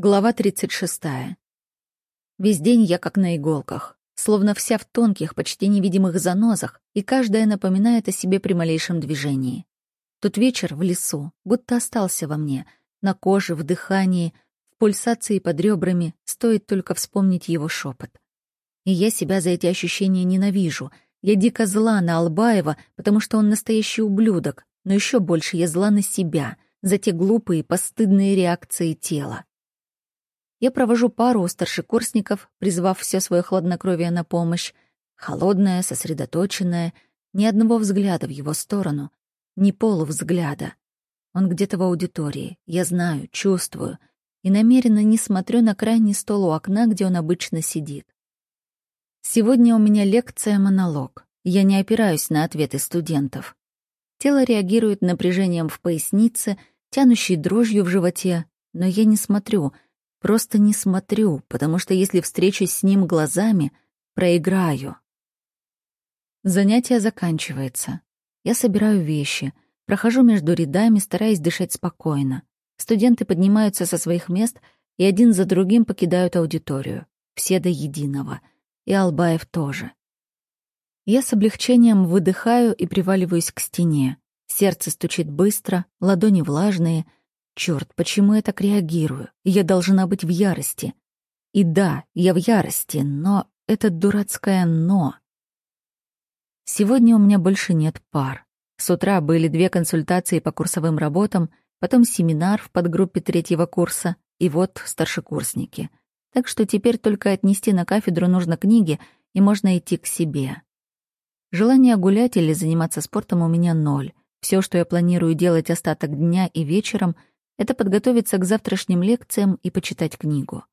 Глава 36. Весь день я как на иголках, словно вся в тонких, почти невидимых занозах, и каждая напоминает о себе при малейшем движении. Тот вечер в лесу будто остался во мне, на коже, в дыхании, в пульсации под ребрами, стоит только вспомнить его шепот. И я себя за эти ощущения ненавижу. Я дико зла на Албаева, потому что он настоящий ублюдок, но еще больше я зла на себя, за те глупые, постыдные реакции тела. Я провожу пару старшекурсников, призвав все свое хладнокровие на помощь. Холодная, сосредоточенная, ни одного взгляда в его сторону, ни полувзгляда. Он где-то в аудитории, я знаю, чувствую, и намеренно не смотрю на крайний стол у окна, где он обычно сидит. Сегодня у меня лекция-монолог. Я не опираюсь на ответы студентов. Тело реагирует напряжением в пояснице, тянущей дрожью в животе, но я не смотрю — Просто не смотрю, потому что если встречусь с ним глазами, проиграю. Занятие заканчивается. Я собираю вещи, прохожу между рядами, стараясь дышать спокойно. Студенты поднимаются со своих мест и один за другим покидают аудиторию. Все до единого. И Албаев тоже. Я с облегчением выдыхаю и приваливаюсь к стене. Сердце стучит быстро, ладони влажные — Черт, почему я так реагирую? Я должна быть в ярости. И да, я в ярости, но это дурацкое «но». Сегодня у меня больше нет пар. С утра были две консультации по курсовым работам, потом семинар в подгруппе третьего курса, и вот старшекурсники. Так что теперь только отнести на кафедру нужно книги, и можно идти к себе. Желания гулять или заниматься спортом у меня ноль. Все, что я планирую делать остаток дня и вечером — это подготовиться к завтрашним лекциям и почитать книгу.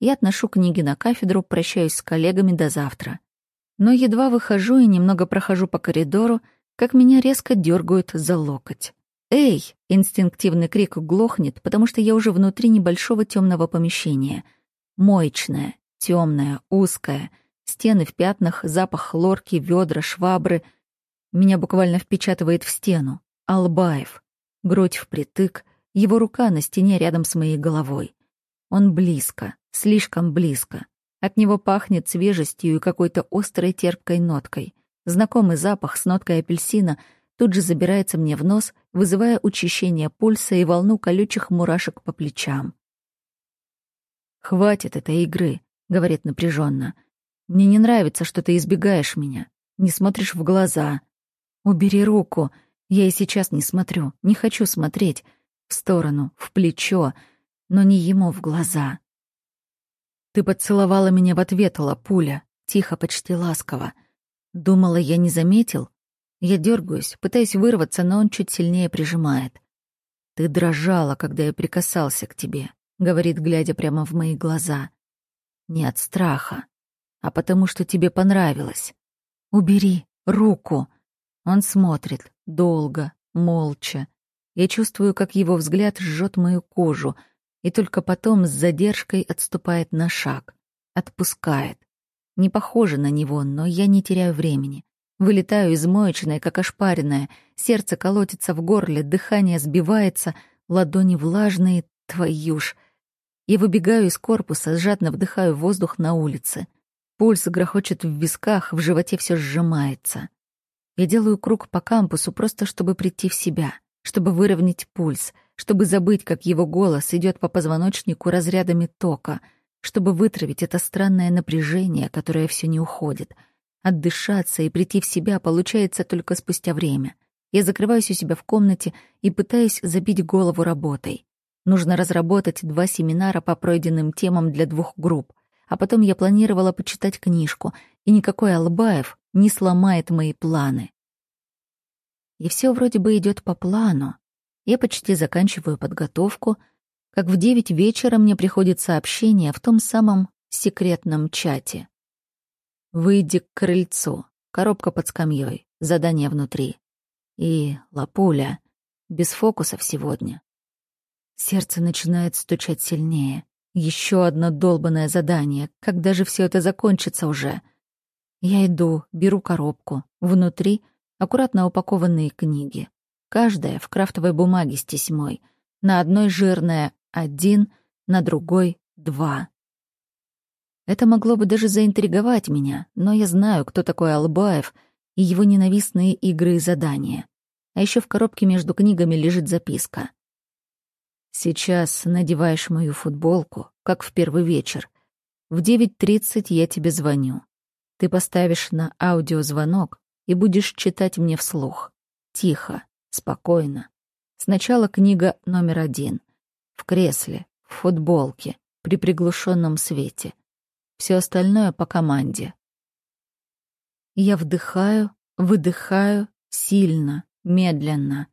Я отношу книги на кафедру, прощаюсь с коллегами до завтра. Но едва выхожу и немного прохожу по коридору, как меня резко дергают за локоть. «Эй!» — инстинктивный крик глохнет, потому что я уже внутри небольшого темного помещения. Моечное, темное, узкое, стены в пятнах, запах хлорки, ведра, швабры. Меня буквально впечатывает в стену. Албаев. Грудь впритык, его рука на стене рядом с моей головой. Он близко, слишком близко. От него пахнет свежестью и какой-то острой терпкой ноткой. Знакомый запах с ноткой апельсина тут же забирается мне в нос, вызывая учащение пульса и волну колючих мурашек по плечам. «Хватит этой игры», — говорит напряженно. «Мне не нравится, что ты избегаешь меня, не смотришь в глаза. Убери руку. Я и сейчас не смотрю, не хочу смотреть в сторону, в плечо, но не ему в глаза. «Ты поцеловала меня в ответ, лапуля», тихо, почти ласково. Думала, я не заметил? Я дергаюсь, пытаюсь вырваться, но он чуть сильнее прижимает. «Ты дрожала, когда я прикасался к тебе», — говорит, глядя прямо в мои глаза. «Не от страха, а потому что тебе понравилось. Убери руку». Он смотрит, долго, молча, я чувствую, как его взгляд жжет мою кожу, и только потом с задержкой отступает на шаг. Отпускает. Не похоже на него, но я не теряю времени. Вылетаю из моечной, как ошпаренная. Сердце колотится в горле, дыхание сбивается, ладони влажные, твою ж. Я выбегаю из корпуса, жадно вдыхаю воздух на улице. Пульс грохочет в висках, в животе все сжимается. Я делаю круг по кампусу, просто чтобы прийти в себя чтобы выровнять пульс, чтобы забыть, как его голос идет по позвоночнику разрядами тока, чтобы вытравить это странное напряжение, которое все не уходит. Отдышаться и прийти в себя получается только спустя время. Я закрываюсь у себя в комнате и пытаюсь забить голову работой. Нужно разработать два семинара по пройденным темам для двух групп. А потом я планировала почитать книжку, и никакой Албаев не сломает мои планы. И все вроде бы идет по плану. Я почти заканчиваю подготовку, как в девять вечера мне приходит сообщение в том самом секретном чате. «Выйди к крыльцу. Коробка под скамьей. Задание внутри. И лапуля. Без фокусов сегодня». Сердце начинает стучать сильнее. Еще одно долбанное задание. Когда же все это закончится уже? Я иду, беру коробку. Внутри — аккуратно упакованные книги. Каждая в крафтовой бумаге с тесьмой. На одной жирная «один», на другой — два. Это могло бы даже заинтриговать меня, но я знаю, кто такой Албаев и его ненавистные игры и задания. А еще в коробке между книгами лежит записка. «Сейчас надеваешь мою футболку, как в первый вечер. В 9.30 я тебе звоню. Ты поставишь на аудиозвонок и будешь читать мне вслух. Тихо, спокойно. Сначала книга номер один. В кресле, в футболке, при приглушенном свете. Все остальное по команде. Я вдыхаю, выдыхаю сильно, медленно.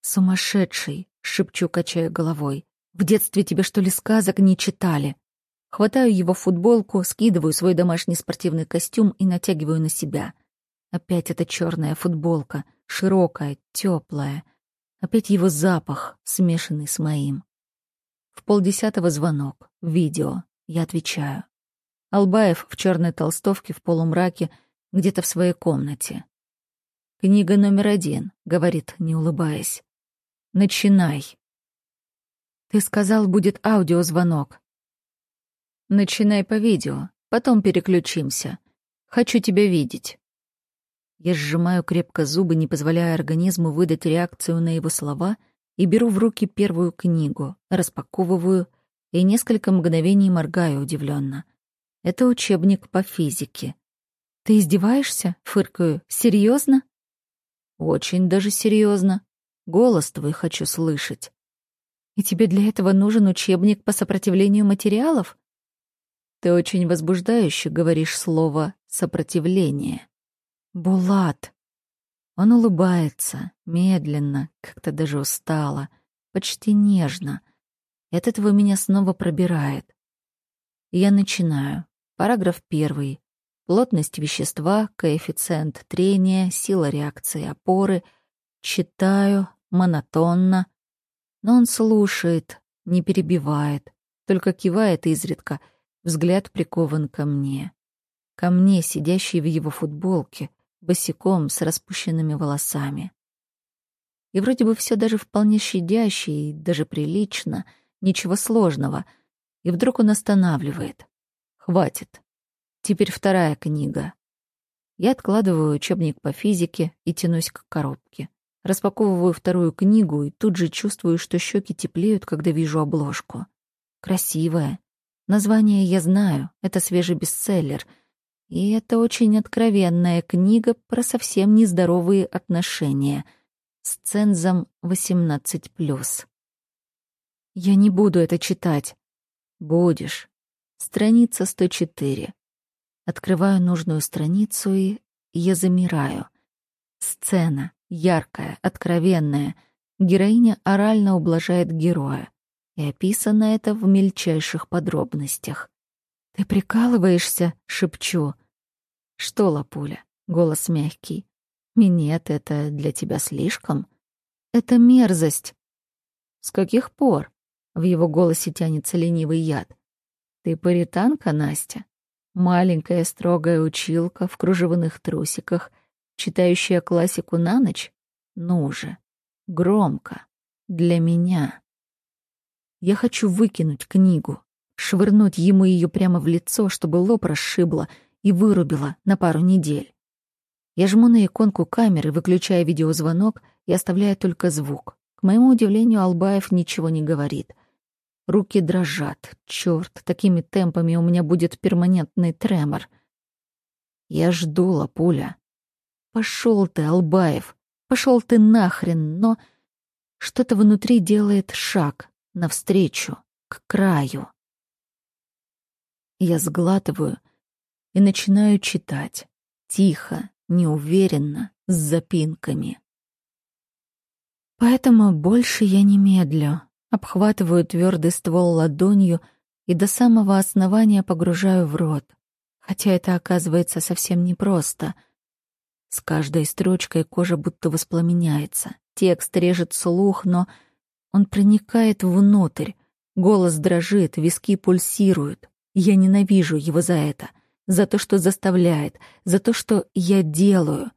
Сумасшедший, шепчу, качая головой. В детстве тебе что ли сказок не читали? Хватаю его футболку, скидываю свой домашний спортивный костюм и натягиваю на себя. Опять эта черная футболка, широкая, теплая. Опять его запах, смешанный с моим. В полдесятого звонок, видео. Я отвечаю. Албаев в черной толстовке в полумраке, где-то в своей комнате. «Книга номер один», — говорит, не улыбаясь. «Начинай». «Ты сказал, будет аудиозвонок». «Начинай по видео, потом переключимся. Хочу тебя видеть». Я сжимаю крепко зубы, не позволяя организму выдать реакцию на его слова, и беру в руки первую книгу, распаковываю и несколько мгновений моргаю удивленно — это учебник по физике. Ты издеваешься? Фыркаю. Серьезно? Очень даже серьезно. Голос твой хочу слышать. И тебе для этого нужен учебник по сопротивлению материалов? Ты очень возбуждающе говоришь слово «сопротивление». Булат. Он улыбается, медленно, как-то даже устало, почти нежно. Этот вы меня снова пробирает. Я начинаю. Параграф 1. Плотность вещества, коэффициент трения, сила реакции опоры. Читаю монотонно. Но он слушает, не перебивает, только кивает изредка, взгляд прикован ко мне. Ко мне, сидящей в его футболке, босиком, с распущенными волосами. И вроде бы все даже вполне щадяще и даже прилично, ничего сложного. И вдруг он останавливает. Хватит. Теперь вторая книга. Я откладываю учебник по физике и тянусь к коробке. Распаковываю вторую книгу и тут же чувствую, что щеки теплеют, когда вижу обложку. Красивая. Название я знаю, это свежий бестселлер. И это очень откровенная книга про совсем нездоровые отношения с цензом 18+. Я не буду это читать. Будешь. Страница 104. Открываю нужную страницу и я замираю. Сцена. Яркая, откровенная. Героиня орально ублажает героя. И описано это в мельчайших подробностях. «Ты прикалываешься?» — шепчу. «Что, Лапуля?» — голос мягкий. «Минет, это для тебя слишком?» «Это мерзость». «С каких пор?» — в его голосе тянется ленивый яд. Ты паританка, Настя? Маленькая строгая училка в кружевных трусиках, читающая классику на ночь? Ну же, громко, для меня. Я хочу выкинуть книгу, швырнуть ему ее прямо в лицо, чтобы лоб расшибло и вырубило на пару недель. Я жму на иконку камеры, выключая видеозвонок и оставляя только звук. К моему удивлению, Албаев ничего не говорит — Руки дрожат. Чёрт, такими темпами у меня будет перманентный тремор. Я жду, Лапуля. Пошел ты, Албаев. Пошел ты нахрен, но... Что-то внутри делает шаг навстречу, к краю. Я сглатываю и начинаю читать. Тихо, неуверенно, с запинками. Поэтому больше я не медлю обхватываю твердый ствол ладонью и до самого основания погружаю в рот. Хотя это оказывается совсем непросто. С каждой строчкой кожа будто воспламеняется. Текст режет слух, но он проникает внутрь. Голос дрожит, виски пульсируют. Я ненавижу его за это. За то, что заставляет. За то, что я делаю.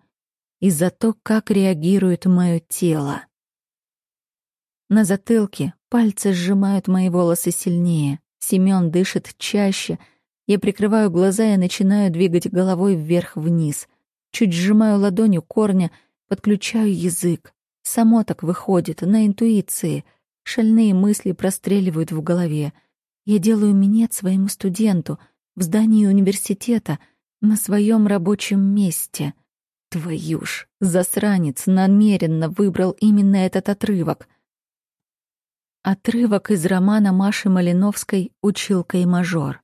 И за то, как реагирует мое тело. На затылке пальцы сжимают мои волосы сильнее, Семён дышит чаще. Я прикрываю глаза и начинаю двигать головой вверх-вниз. Чуть сжимаю ладонью корня, подключаю язык. Само так выходит, на интуиции. Шальные мысли простреливают в голове. Я делаю минет своему студенту в здании университета на своем рабочем месте. Твою ж, засранец намеренно выбрал именно этот отрывок. Отрывок из романа Маши Малиновской «Училка и мажор».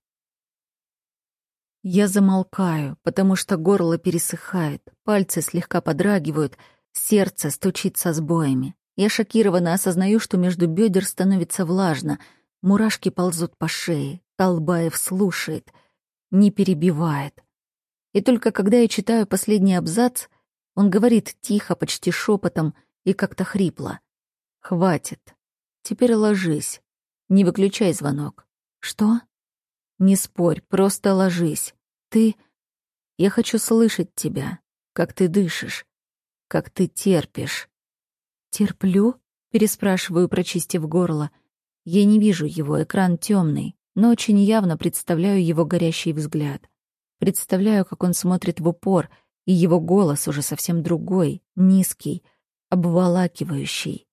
Я замолкаю, потому что горло пересыхает, пальцы слегка подрагивают, сердце стучит со сбоями. Я шокированно осознаю, что между бедер становится влажно, мурашки ползут по шее, Толбаев слушает, не перебивает. И только когда я читаю последний абзац, он говорит тихо, почти шепотом и как-то хрипло. «Хватит. Теперь ложись. Не выключай звонок». «Что?» «Не спорь, просто ложись. Ты... Я хочу слышать тебя, как ты дышишь, как ты терпишь». «Терплю?» — переспрашиваю, прочистив горло. Я не вижу его, экран темный, но очень явно представляю его горящий взгляд. Представляю, как он смотрит в упор, и его голос уже совсем другой, низкий, обволакивающий.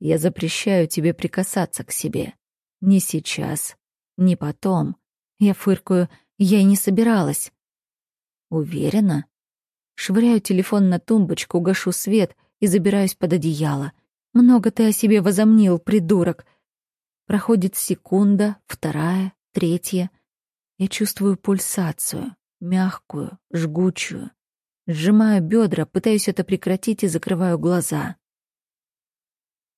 «Я запрещаю тебе прикасаться к себе. Ни сейчас, ни потом». Я фыркаю, я и не собиралась. Уверена? Швыряю телефон на тумбочку, гашу свет и забираюсь под одеяло. Много ты о себе возомнил, придурок. Проходит секунда, вторая, третья. Я чувствую пульсацию, мягкую, жгучую. Сжимаю бедра, пытаюсь это прекратить и закрываю глаза.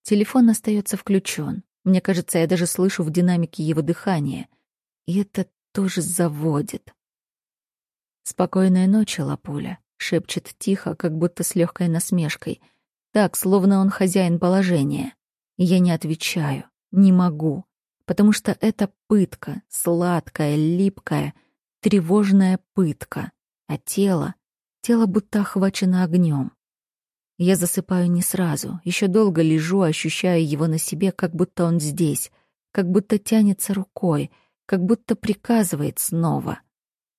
Телефон остается включен. Мне кажется, я даже слышу в динамике его дыхание. И это тоже заводит. «Спокойной ночи, Лапуля», — шепчет тихо, как будто с легкой насмешкой. Так, словно он хозяин положения. Я не отвечаю, не могу потому что это пытка, сладкая, липкая, тревожная пытка, а тело, тело будто охвачено огнем. Я засыпаю не сразу, еще долго лежу, ощущая его на себе, как будто он здесь, как будто тянется рукой, как будто приказывает снова.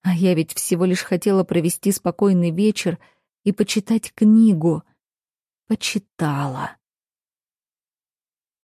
А я ведь всего лишь хотела провести спокойный вечер и почитать книгу. Почитала.